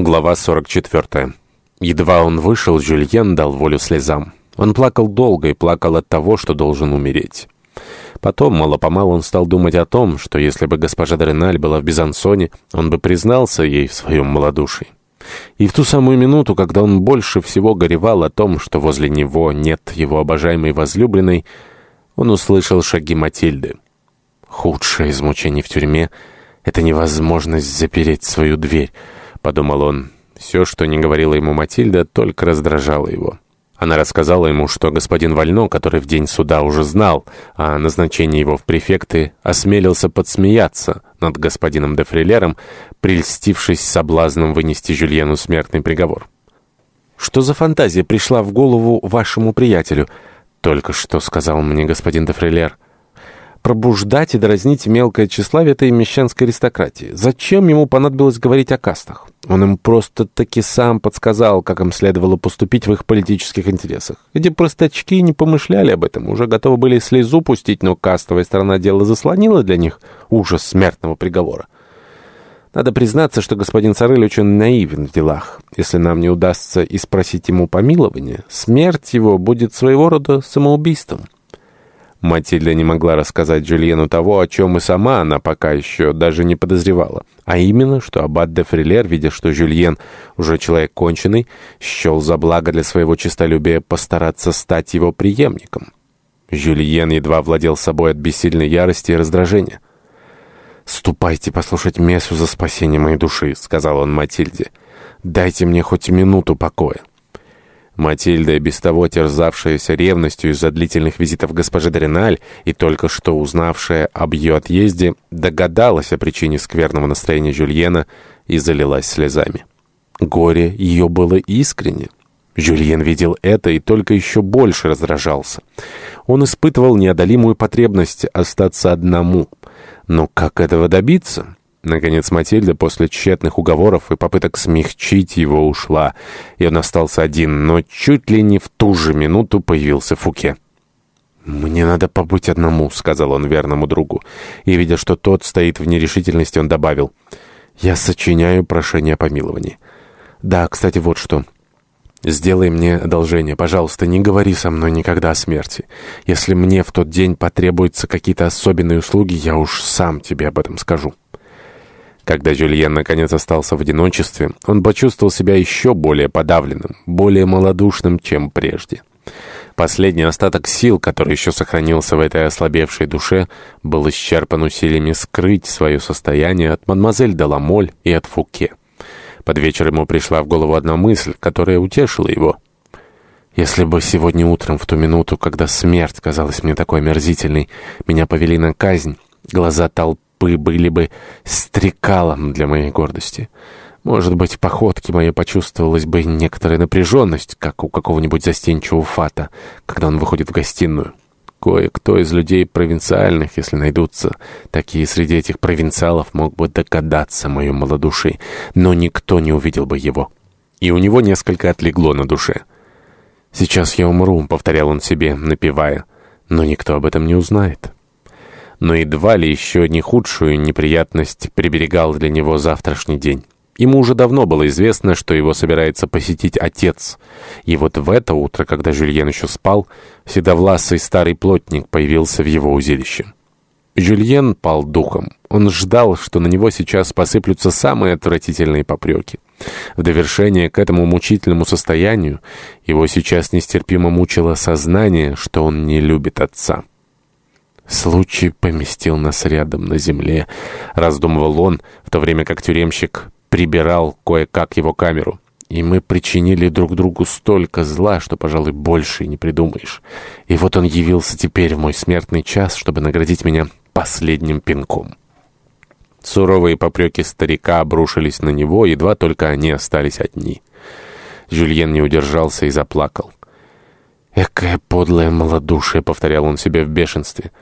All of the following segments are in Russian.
Глава 44. Едва он вышел, Жюльен дал волю слезам. Он плакал долго и плакал от того, что должен умереть. Потом, мало-помалу, он стал думать о том, что если бы госпожа Дреналь была в Бизансоне, он бы признался ей в своем малодушии. И в ту самую минуту, когда он больше всего горевал о том, что возле него нет его обожаемой возлюбленной, он услышал шаги Матильды. Худшее из мучений в тюрьме — это невозможность запереть свою дверь —— подумал он. Все, что не говорила ему Матильда, только раздражало его. Она рассказала ему, что господин Вально, который в день суда уже знал о назначении его в префекты, осмелился подсмеяться над господином де Фрилером, прельстившись соблазном вынести Жюльену смертный приговор. «Что за фантазия пришла в голову вашему приятелю?» «Только что сказал мне господин де Фрилер» пробуждать и дразнить мелкое тщеславие этой мещанской аристократии. Зачем ему понадобилось говорить о кастах? Он им просто-таки сам подсказал, как им следовало поступить в их политических интересах. Эти простачки не помышляли об этом, уже готовы были слезу пустить, но кастовая сторона дела заслонила для них ужас смертного приговора. Надо признаться, что господин Сарель очень наивен в делах. Если нам не удастся и спросить ему помилования, смерть его будет своего рода самоубийством. Матильда не могла рассказать Джульену того, о чем и сама она пока еще даже не подозревала. А именно, что аббат де Фрилер, видя, что Жюльен уже человек конченый, счел за благо для своего честолюбия постараться стать его преемником. Жюльен едва владел собой от бессильной ярости и раздражения. «Ступайте послушать мессу за спасение моей души», — сказал он Матильде. «Дайте мне хоть минуту покоя». Матильда, без того терзавшаяся ревностью из-за длительных визитов госпожи Дреналь и только что узнавшая об ее отъезде, догадалась о причине скверного настроения Жюльена и залилась слезами. Горе ее было искренне. Жюльен видел это и только еще больше раздражался. Он испытывал неодолимую потребность остаться одному. Но как этого добиться? Наконец Матильда после тщетных уговоров и попыток смягчить его ушла, и он остался один, но чуть ли не в ту же минуту появился Фуке. «Мне надо побыть одному», — сказал он верному другу. И, видя, что тот стоит в нерешительности, он добавил, «Я сочиняю прошение о помиловании». «Да, кстати, вот что». «Сделай мне одолжение. Пожалуйста, не говори со мной никогда о смерти. Если мне в тот день потребуются какие-то особенные услуги, я уж сам тебе об этом скажу». Когда Жюльен наконец остался в одиночестве, он почувствовал себя еще более подавленным, более малодушным, чем прежде. Последний остаток сил, который еще сохранился в этой ослабевшей душе, был исчерпан усилиями скрыть свое состояние от мадемуазель Деламоль и от Фуке. Под вечер ему пришла в голову одна мысль, которая утешила его. «Если бы сегодня утром, в ту минуту, когда смерть казалась мне такой омерзительной, меня повели на казнь, глаза толпы, стопы были бы стрекалом для моей гордости. Может быть, в походке моей почувствовалась бы некоторая напряженность, как у какого-нибудь застенчивого фата, когда он выходит в гостиную. Кое-кто из людей провинциальных, если найдутся такие среди этих провинциалов, мог бы догадаться моем малодушии, но никто не увидел бы его. И у него несколько отлегло на душе. «Сейчас я умру», — повторял он себе, напевая, — «но никто об этом не узнает» но едва ли еще не худшую неприятность приберегал для него завтрашний день. Ему уже давно было известно, что его собирается посетить отец. И вот в это утро, когда Жюльен еще спал, седовласый старый плотник появился в его узилище. Жюльен пал духом. Он ждал, что на него сейчас посыплются самые отвратительные попреки. В довершение к этому мучительному состоянию его сейчас нестерпимо мучило сознание, что он не любит отца. Случай поместил нас рядом на земле, раздумывал он, в то время как тюремщик прибирал кое-как его камеру. И мы причинили друг другу столько зла, что, пожалуй, больше не придумаешь. И вот он явился теперь в мой смертный час, чтобы наградить меня последним пинком. Суровые попреки старика обрушились на него, едва только они остались одни. Жюльен не удержался и заплакал. «Экое подлое малодушие!» — повторял он себе в бешенстве —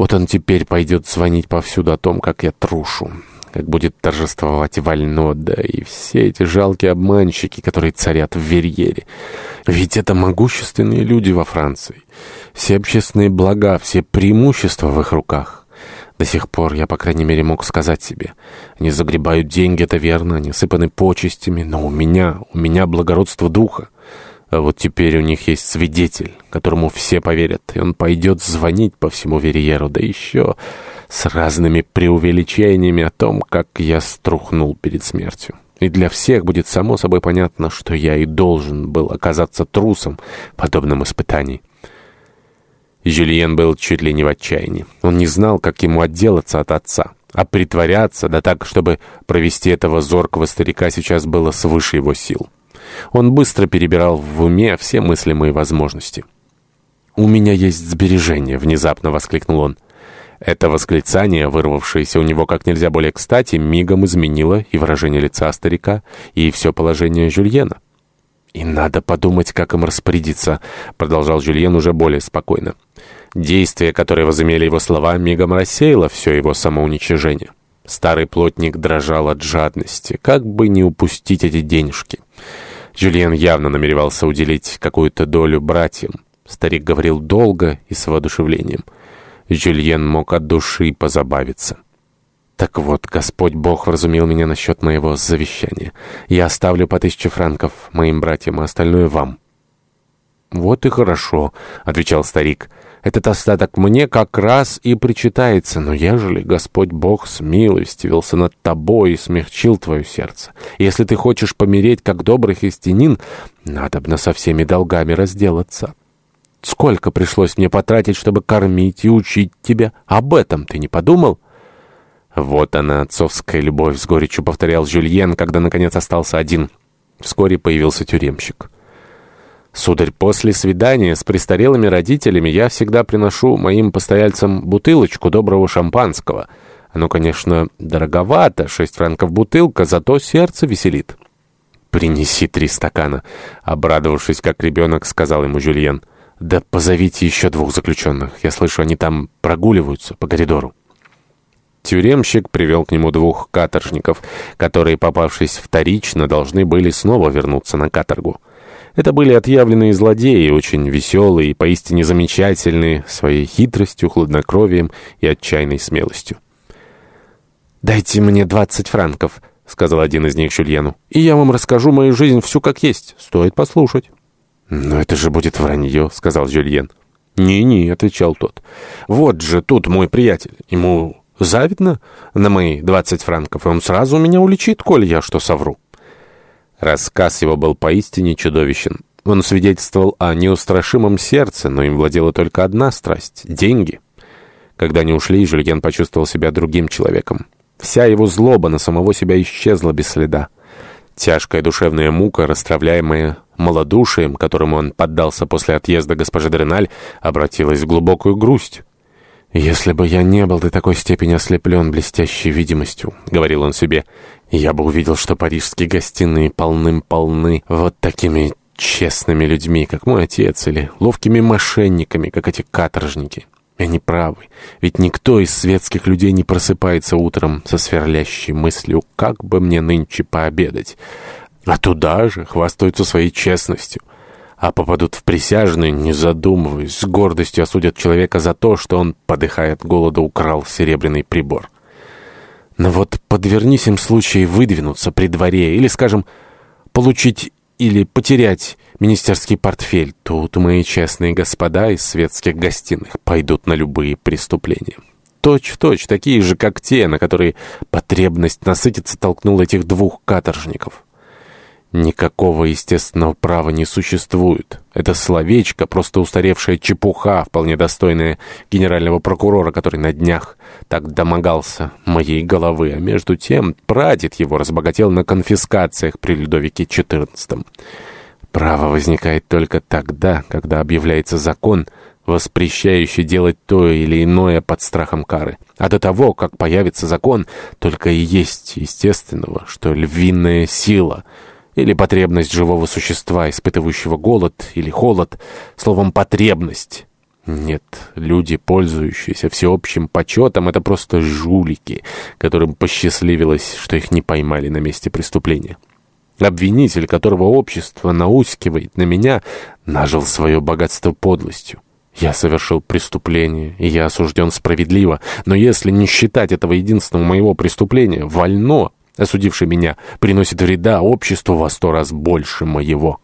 вот он теперь пойдет звонить повсюду о том, как я трушу, как будет торжествовать Вальнода и все эти жалкие обманщики, которые царят в Верьере. Ведь это могущественные люди во Франции. Все общественные блага, все преимущества в их руках. До сих пор я, по крайней мере, мог сказать себе. Они загребают деньги, это верно, они сыпаны почестями, но у меня, у меня благородство духа. А вот теперь у них есть свидетель, которому все поверят, и он пойдет звонить по всему Верьеру, да еще с разными преувеличениями о том, как я струхнул перед смертью. И для всех будет само собой понятно, что я и должен был оказаться трусом в подобном испытании. Жюльен был чуть ли не в отчаянии. Он не знал, как ему отделаться от отца. А притворяться, да так, чтобы провести этого зоркого старика сейчас было свыше его сил. Он быстро перебирал в уме все мыслимые возможности. «У меня есть сбережения», — внезапно воскликнул он. Это восклицание, вырвавшееся у него как нельзя более кстати, мигом изменило и выражение лица старика, и все положение Жюльена. «И надо подумать, как им распорядиться», — продолжал Жюльен уже более спокойно. Действие, которое возымели его слова, мигом рассеяло все его самоуничижение. Старый плотник дрожал от жадности, как бы не упустить эти денежки. Жюльен явно намеревался уделить какую-то долю братьям. Старик говорил долго и с воодушевлением. Жюльен мог от души позабавиться. Так вот, Господь Бог вразумил меня насчет моего завещания. Я оставлю по тысяче франков моим братьям, а остальное вам. «Вот и хорошо», — отвечал старик. «Этот остаток мне как раз и причитается, но ежели Господь Бог смилостивился над тобой и смягчил твое сердце, если ты хочешь помереть как добрый христианин, надобно со всеми долгами разделаться». Сколько пришлось мне потратить, чтобы кормить и учить тебя? Об этом ты не подумал?» «Вот она, отцовская любовь», — с горечью повторял Жюльен, когда, наконец, остался один. Вскоре появился тюремщик. «Сударь, после свидания с престарелыми родителями я всегда приношу моим постояльцам бутылочку доброго шампанского. Оно, конечно, дороговато, шесть франков бутылка, зато сердце веселит». «Принеси три стакана», — обрадовавшись, как ребенок, сказал ему Жюльен. «Да позовите еще двух заключенных. Я слышу, они там прогуливаются по коридору». Тюремщик привел к нему двух каторжников, которые, попавшись вторично, должны были снова вернуться на каторгу. Это были отъявленные злодеи, очень веселые и поистине замечательные, своей хитростью, хладнокровием и отчаянной смелостью. «Дайте мне двадцать франков», — сказал один из них Жюльену, «и я вам расскажу мою жизнь всю как есть. Стоит послушать». «Но это же будет вранье», — сказал Жюльен. «Не-не», — отвечал тот. «Вот же тут мой приятель. Ему завидно на мои двадцать франков, и он сразу меня уличит, коль я что совру». Рассказ его был поистине чудовищен. Он свидетельствовал о неустрашимом сердце, но им владела только одна страсть — деньги. Когда они ушли, Жюльен почувствовал себя другим человеком. Вся его злоба на самого себя исчезла без следа. Тяжкая душевная мука, расстравляемая малодушием, которому он поддался после отъезда госпожи Дреналь, обратилась в глубокую грусть. «Если бы я не был до такой степени ослеплен блестящей видимостью», — говорил он себе, — «я бы увидел, что парижские гостиные полным-полны вот такими честными людьми, как мой отец, или ловкими мошенниками, как эти каторжники. Они правы, ведь никто из светских людей не просыпается утром со сверлящей мыслью, как бы мне нынче пообедать. А туда же хвастаются своей честностью. А попадут в присяжные, не задумываясь, с гордостью осудят человека за то, что он, подыхая от голода, украл серебряный прибор. Но вот подвернись им случай выдвинуться при дворе или, скажем, получить или потерять министерский портфель, тут мои честные господа из светских гостиных пойдут на любые преступления. Точь-в-точь, точь, такие же, как те, на которые потребность насытиться толкнула этих двух каторжников. Никакого естественного права не существует. Это словечко, просто устаревшая чепуха, вполне достойная генерального прокурора, который на днях так домогался моей головы. А между тем прадед его разбогател на конфискациях при Людовике XIV. Право возникает только тогда, когда объявляется закон, воспрещающий делать то или иное под страхом кары. А до того, как появится закон, только и есть естественного, что львиная сила — или потребность живого существа, испытывающего голод или холод, словом «потребность». Нет, люди, пользующиеся всеобщим почетом, это просто жулики, которым посчастливилось, что их не поймали на месте преступления. Обвинитель, которого общество наускивает на меня, нажил свое богатство подлостью. Я совершил преступление, и я осужден справедливо. Но если не считать этого единственного моего преступления, вольно, осудивший меня, приносит вреда обществу во сто раз больше моего».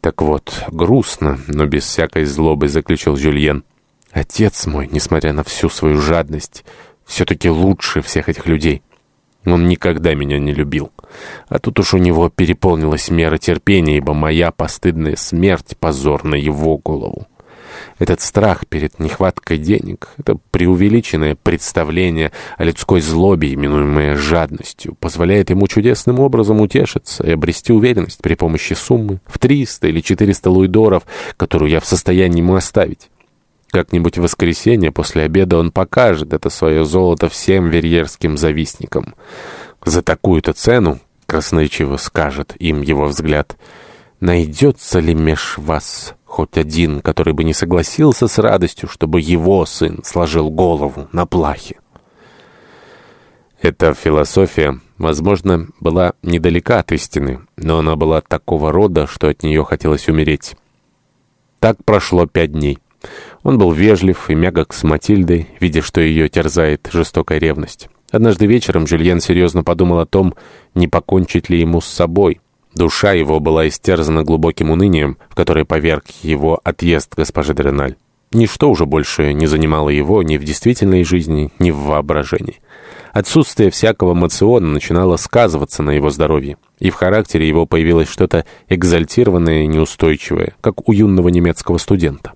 «Так вот, грустно, но без всякой злобы», — заключил Жюльен. «Отец мой, несмотря на всю свою жадность, все-таки лучше всех этих людей. Он никогда меня не любил. А тут уж у него переполнилась мера терпения, ибо моя постыдная смерть — позор на его голову. Этот страх перед нехваткой денег, это преувеличенное представление о людской злобе, именуемое жадностью, позволяет ему чудесным образом утешиться и обрести уверенность при помощи суммы в 300 или 400 луидоров, которую я в состоянии ему оставить. Как-нибудь в воскресенье после обеда он покажет это свое золото всем верьерским завистникам. За такую-то цену, красноречиво скажет им его взгляд, найдется ли меж вас хоть один, который бы не согласился с радостью, чтобы его сын сложил голову на плахе? Эта философия, возможно, была недалека от истины, но она была такого рода, что от нее хотелось умереть. Так прошло пять дней. Он был вежлив и мягок с Матильдой, видя, что ее терзает жестокая ревность. Однажды вечером Жюльен серьезно подумал о том, не покончить ли ему с собой. Душа его была истерзана глубоким унынием, в которое поверг его отъезд госпожи Дреналь. Ничто уже больше не занимало его ни в действительной жизни, ни в воображении. Отсутствие всякого мациона начинало сказываться на его здоровье, и в характере его появилось что-то экзальтированное и неустойчивое, как у юного немецкого студента.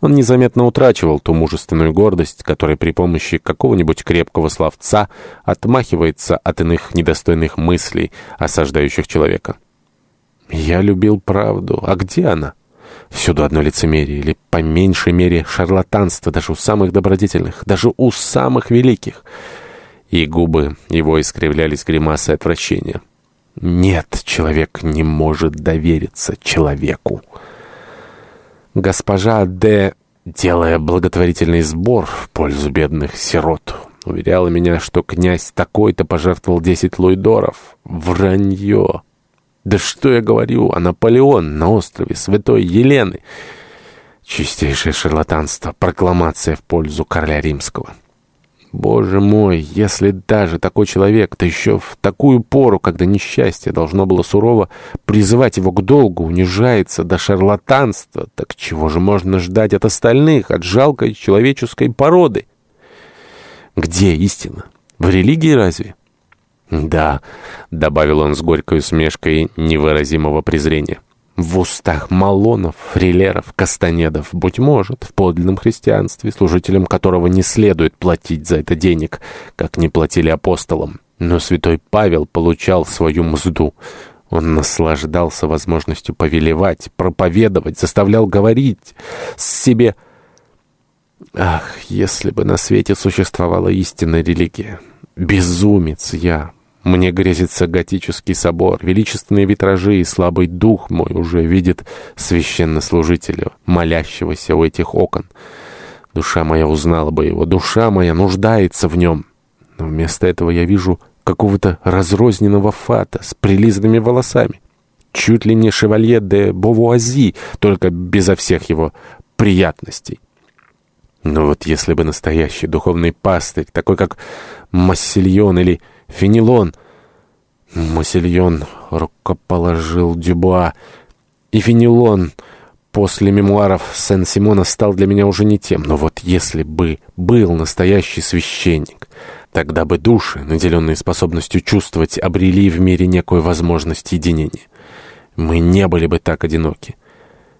Он незаметно утрачивал ту мужественную гордость, которая при помощи какого-нибудь крепкого словца отмахивается от иных недостойных мыслей, осаждающих человека. «Я любил правду. А где она?» Всюду одно лицемерие, или, по меньшей мере, шарлатанство, даже у самых добродетельных, даже у самых великих — и губы его искривлялись гримасой отвращения. Нет, человек не может довериться человеку. Госпожа Д., делая благотворительный сбор в пользу бедных сирот, уверяла меня, что князь такой-то пожертвовал десять луидоров. Вранье! Да что я говорю, а Наполеон на острове Святой Елены. Чистейшее шарлатанство, прокламация в пользу короля римского. Боже мой, если даже такой человек, да еще в такую пору, когда несчастье должно было сурово призывать его к долгу, унижается до шарлатанства, так чего же можно ждать от остальных, от жалкой человеческой породы? Где истина? В религии разве? Да, добавил он с горькой усмешкой невыразимого презрения в устах Малонов, Фрилеров, Кастанедов, быть может, в подлинном христианстве, служителям которого не следует платить за это денег, как не платили апостолам. Но святой Павел получал свою мзду. Он наслаждался возможностью повелевать, проповедовать, заставлял говорить себе... Ах, если бы на свете существовала истинная религия! Безумец я, мне грезится готический собор, величественные витражи и слабый дух мой уже видит священнослужителя, молящегося у этих окон. Душа моя узнала бы его, душа моя нуждается в нем. Но вместо этого я вижу какого-то разрозненного фата с прилизанными волосами. Чуть ли не шевалье де Бовуази, только безо всех его приятностей. Но вот если бы настоящий духовный пастырь, такой как Массильон или Фенелон. Массильон рукоположил Дюбуа. И Фенелон после мемуаров Сен-Симона стал для меня уже не тем. Но вот если бы был настоящий священник, тогда бы души, наделенные способностью чувствовать, обрели в мире некую возможность единения. Мы не были бы так одиноки.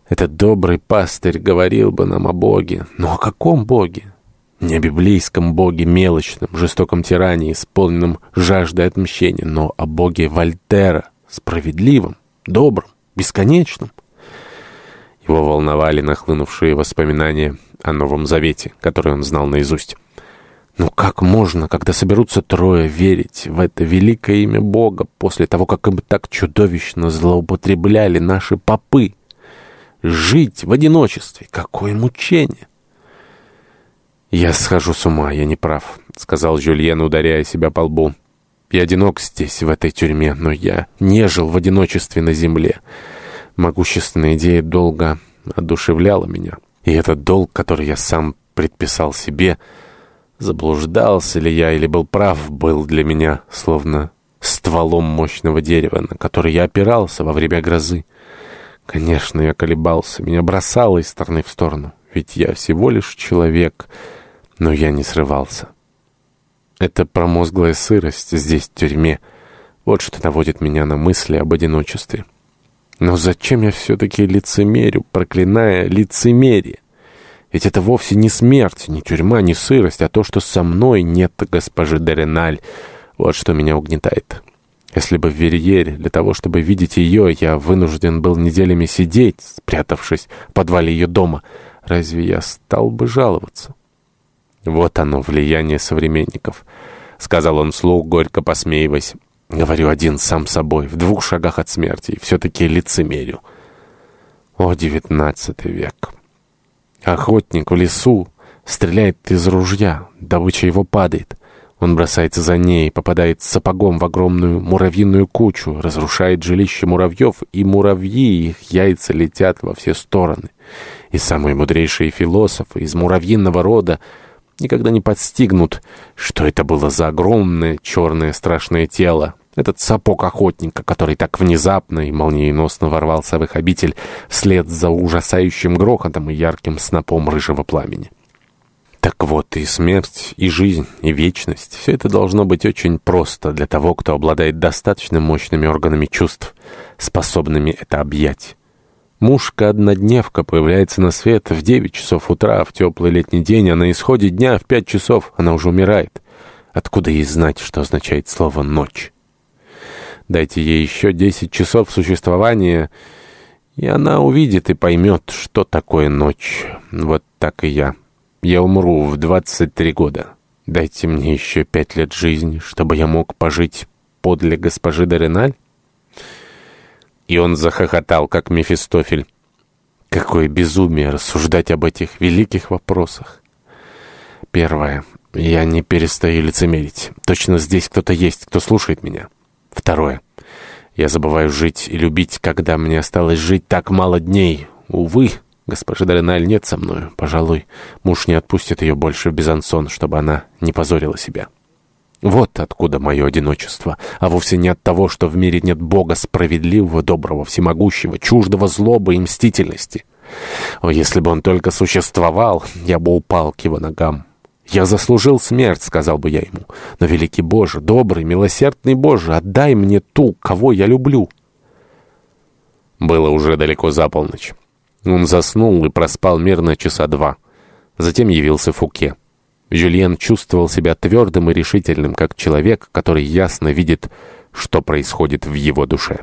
Этот добрый пастырь говорил бы нам о Боге. Но о каком Боге? Не о библейском боге мелочном, жестоком тиране, исполненном жаждой отмщения, но о боге Вольтера, справедливом, добром, бесконечном. Его волновали нахлынувшие воспоминания о Новом Завете, который он знал наизусть. Ну как можно, когда соберутся трое, верить в это великое имя Бога после того, как им так чудовищно злоупотребляли наши попы? Жить в одиночестве — какое мучение! «Я схожу с ума, я не прав», — сказал Жюльен, ударяя себя по лбу. «Я одинок здесь, в этой тюрьме, но я не жил в одиночестве на земле. Могущественная идея долго одушевляла меня. И этот долг, который я сам предписал себе, заблуждался ли я или был прав, был для меня словно стволом мощного дерева, на который я опирался во время грозы. Конечно, я колебался, меня бросало из стороны в сторону, ведь я всего лишь человек, но я не срывался. Это промозглая сырость здесь, в тюрьме, вот что наводит меня на мысли об одиночестве. Но зачем я все-таки лицемерю, проклиная лицемерие? Ведь это вовсе не смерть, не тюрьма, не сырость, а то, что со мной нет госпожи Дереналь. Вот что меня угнетает. Если бы в Верьере, для того, чтобы видеть ее, я вынужден был неделями сидеть, спрятавшись в подвале ее дома, разве я стал бы жаловаться? Вот оно, влияние современников, — сказал он вслух, горько посмеиваясь. Говорю один сам собой, в двух шагах от смерти, и все-таки лицемерю. О, девятнадцатый век! Охотник в лесу стреляет из ружья, добыча его падает. Он бросается за ней, попадает сапогом в огромную муравьиную кучу, разрушает жилище муравьев, и муравьи, их яйца летят во все стороны. И самые мудрейшие философы из муравьиного рода никогда не подстигнут, что это было за огромное черное страшное тело, этот сапог охотника, который так внезапно и молниеносно ворвался в их обитель вслед за ужасающим грохотом и ярким снопом рыжего пламени. Так вот, и смерть, и жизнь, и вечность — все это должно быть очень просто для того, кто обладает достаточно мощными органами чувств, способными это объять. Мушка-однодневка появляется на свет в 9 часов утра в теплый летний день, а на исходе дня в 5 часов она уже умирает. Откуда ей знать, что означает слово «ночь»? Дайте ей еще 10 часов существования, и она увидит и поймет, что такое ночь. Вот так и я. Я умру в 23 года. Дайте мне еще пять лет жизни, чтобы я мог пожить подле госпожи Дореналь. И он захохотал, как Мефистофель. Какое безумие рассуждать об этих великих вопросах. Первое. Я не перестаю лицемерить. Точно здесь кто-то есть, кто слушает меня. Второе. Я забываю жить и любить, когда мне осталось жить так мало дней. Увы, госпожа Дореналь нет со мною. Пожалуй, муж не отпустит ее больше в Безансон, чтобы она не позорила себя. Вот откуда мое одиночество, а вовсе не от того, что в мире нет Бога справедливого, доброго, всемогущего, чуждого злобы и мстительности. О, если бы он только существовал, я бы упал к его ногам. «Я заслужил смерть», — сказал бы я ему. «Но, великий Боже, добрый, милосердный Боже, отдай мне ту, кого я люблю». Было уже далеко за полночь. Он заснул и проспал мирно часа два. Затем явился Фуке. Жюльен чувствовал себя твердым и решительным, как человек, который ясно видит, что происходит в его душе.